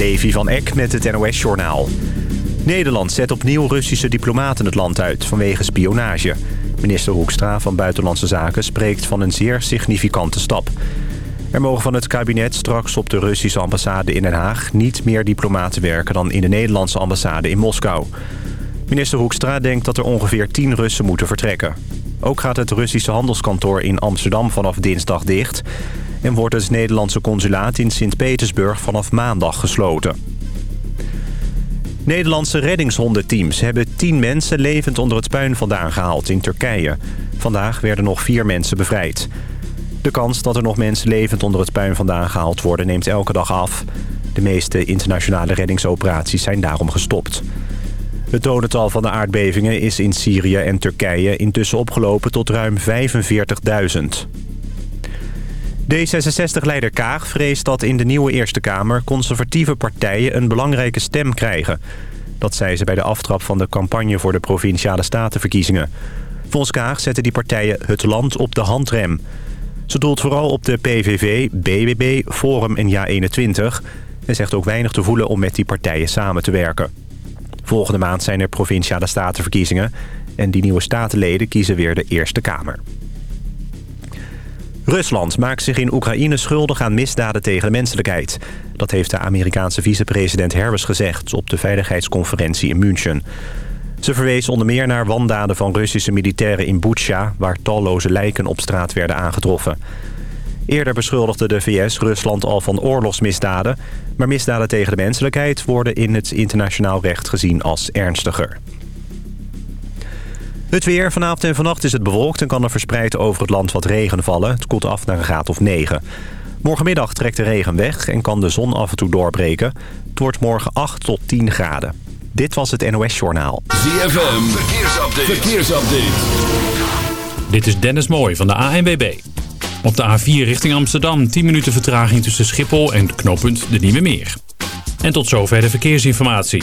Levi van Eck met het NOS-journaal. Nederland zet opnieuw Russische diplomaten het land uit vanwege spionage. Minister Hoekstra van Buitenlandse Zaken spreekt van een zeer significante stap. Er mogen van het kabinet straks op de Russische ambassade in Den Haag... niet meer diplomaten werken dan in de Nederlandse ambassade in Moskou. Minister Hoekstra denkt dat er ongeveer 10 Russen moeten vertrekken. Ook gaat het Russische handelskantoor in Amsterdam vanaf dinsdag dicht... en wordt het Nederlandse consulaat in Sint-Petersburg vanaf maandag gesloten. Nederlandse reddingshondenteams hebben 10 mensen levend onder het puin vandaan gehaald in Turkije. Vandaag werden nog vier mensen bevrijd. De kans dat er nog mensen levend onder het puin vandaan gehaald worden neemt elke dag af. De meeste internationale reddingsoperaties zijn daarom gestopt. Het dodental van de aardbevingen is in Syrië en Turkije intussen opgelopen tot ruim 45.000. D66-leider Kaag vreest dat in de nieuwe Eerste Kamer... conservatieve partijen een belangrijke stem krijgen. Dat zei ze bij de aftrap van de campagne voor de Provinciale Statenverkiezingen. Volgens Kaag zetten die partijen het land op de handrem. Ze doelt vooral op de PVV, BBB, Forum en JA21... en zegt ook weinig te voelen om met die partijen samen te werken. Volgende maand zijn er Provinciale Statenverkiezingen... en die nieuwe statenleden kiezen weer de Eerste Kamer. Rusland maakt zich in Oekraïne schuldig aan misdaden tegen de menselijkheid. Dat heeft de Amerikaanse vicepresident Herbes gezegd op de veiligheidsconferentie in München. Ze verwees onder meer naar wandaden van Russische militairen in Butsja... waar talloze lijken op straat werden aangetroffen. Eerder beschuldigde de VS Rusland al van oorlogsmisdaden... maar misdaden tegen de menselijkheid worden in het internationaal recht gezien als ernstiger. Het weer. Vanavond en vannacht is het bewolkt en kan er verspreid over het land wat regen vallen. Het koelt af naar een graad of 9. Morgenmiddag trekt de regen weg en kan de zon af en toe doorbreken. Het wordt morgen 8 tot 10 graden. Dit was het NOS Journaal. ZFM. Verkeersupdate. Verkeersupdate. Dit is Dennis Mooij van de ANWB. Op de A4 richting Amsterdam 10 minuten vertraging tussen Schiphol en knooppunt de Nieuwe Meer. En tot zover de verkeersinformatie.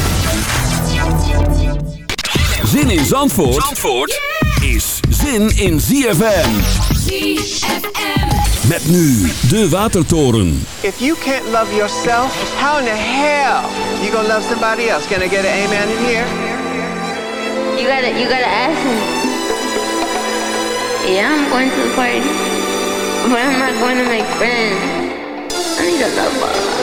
Zin in Zandvoort, Zandvoort is zin in ZFM. ZFM. Met nu de Watertoren. If you can't love yourself, how in the hell you gonna love somebody else? Can I get an amen in here? You gotta, you gotta ask him. Yeah, I'm going to the party, but I'm not going to make friends. I need a lover.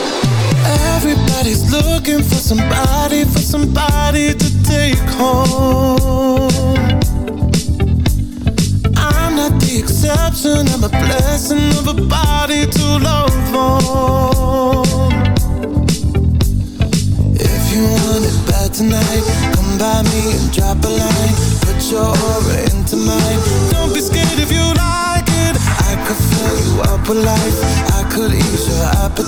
Everybody's looking for somebody, for somebody to take home. I'm not the exception, I'm a blessing of a body to love on. If you want it bad tonight, come by me and drop a line. Put your aura into mine. Don't be scared if you like it. I could fill you up with life. I could ease your appetite.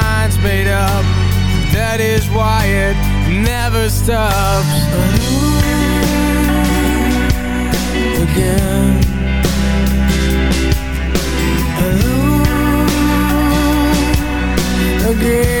why it never stops. Again. Again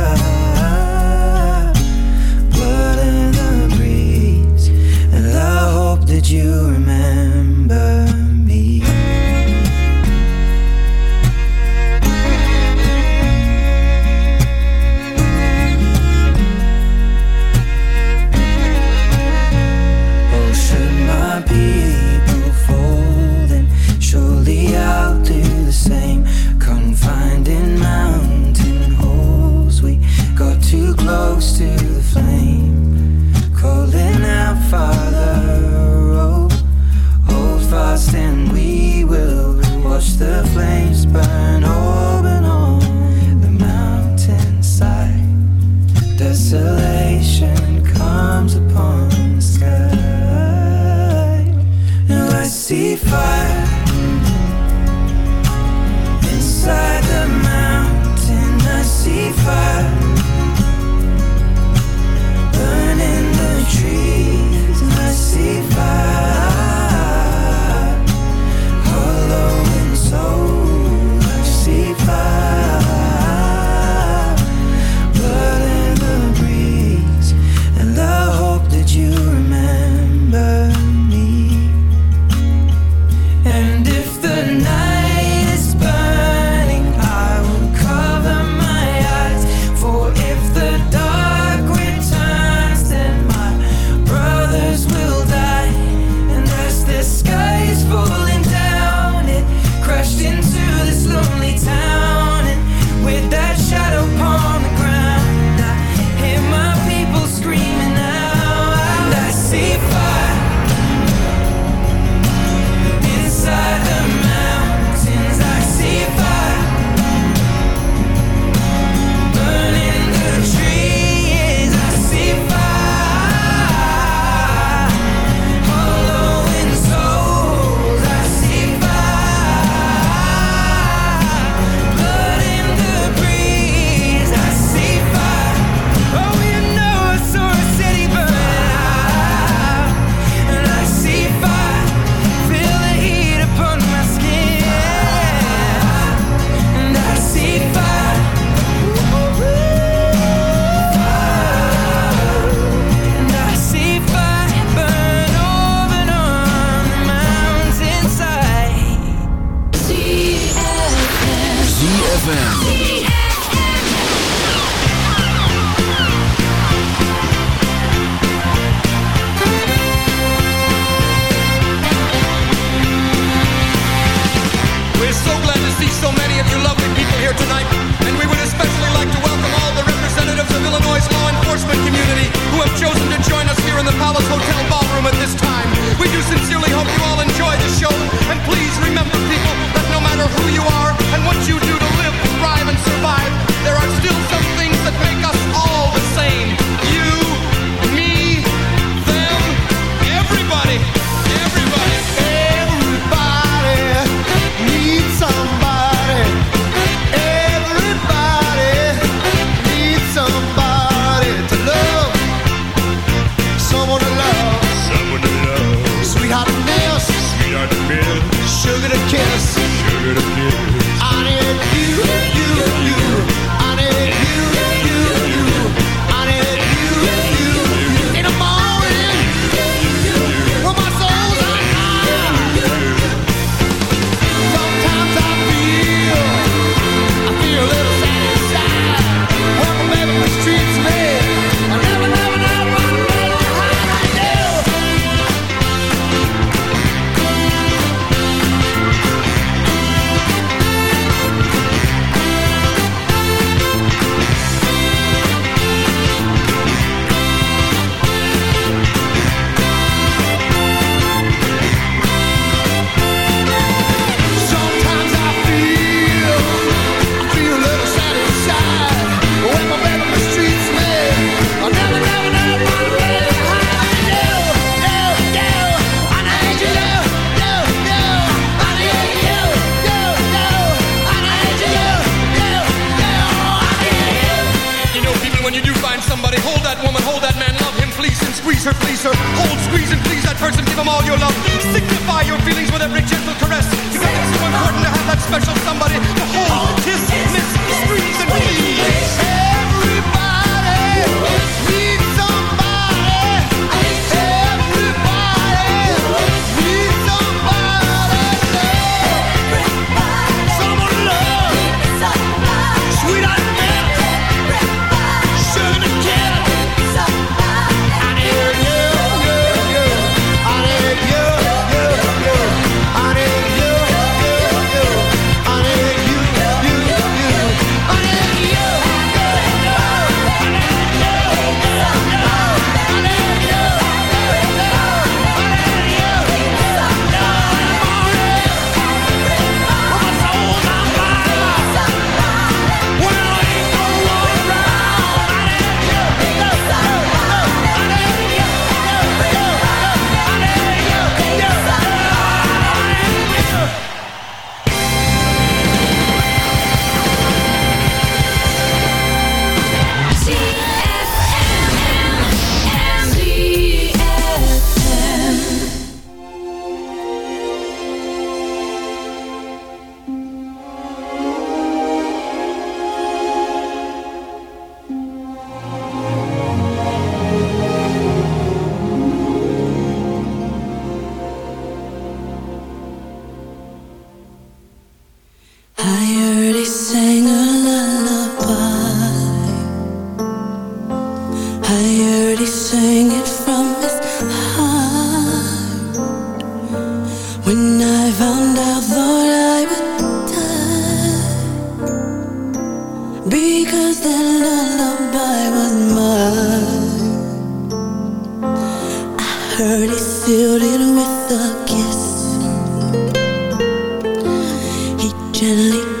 gently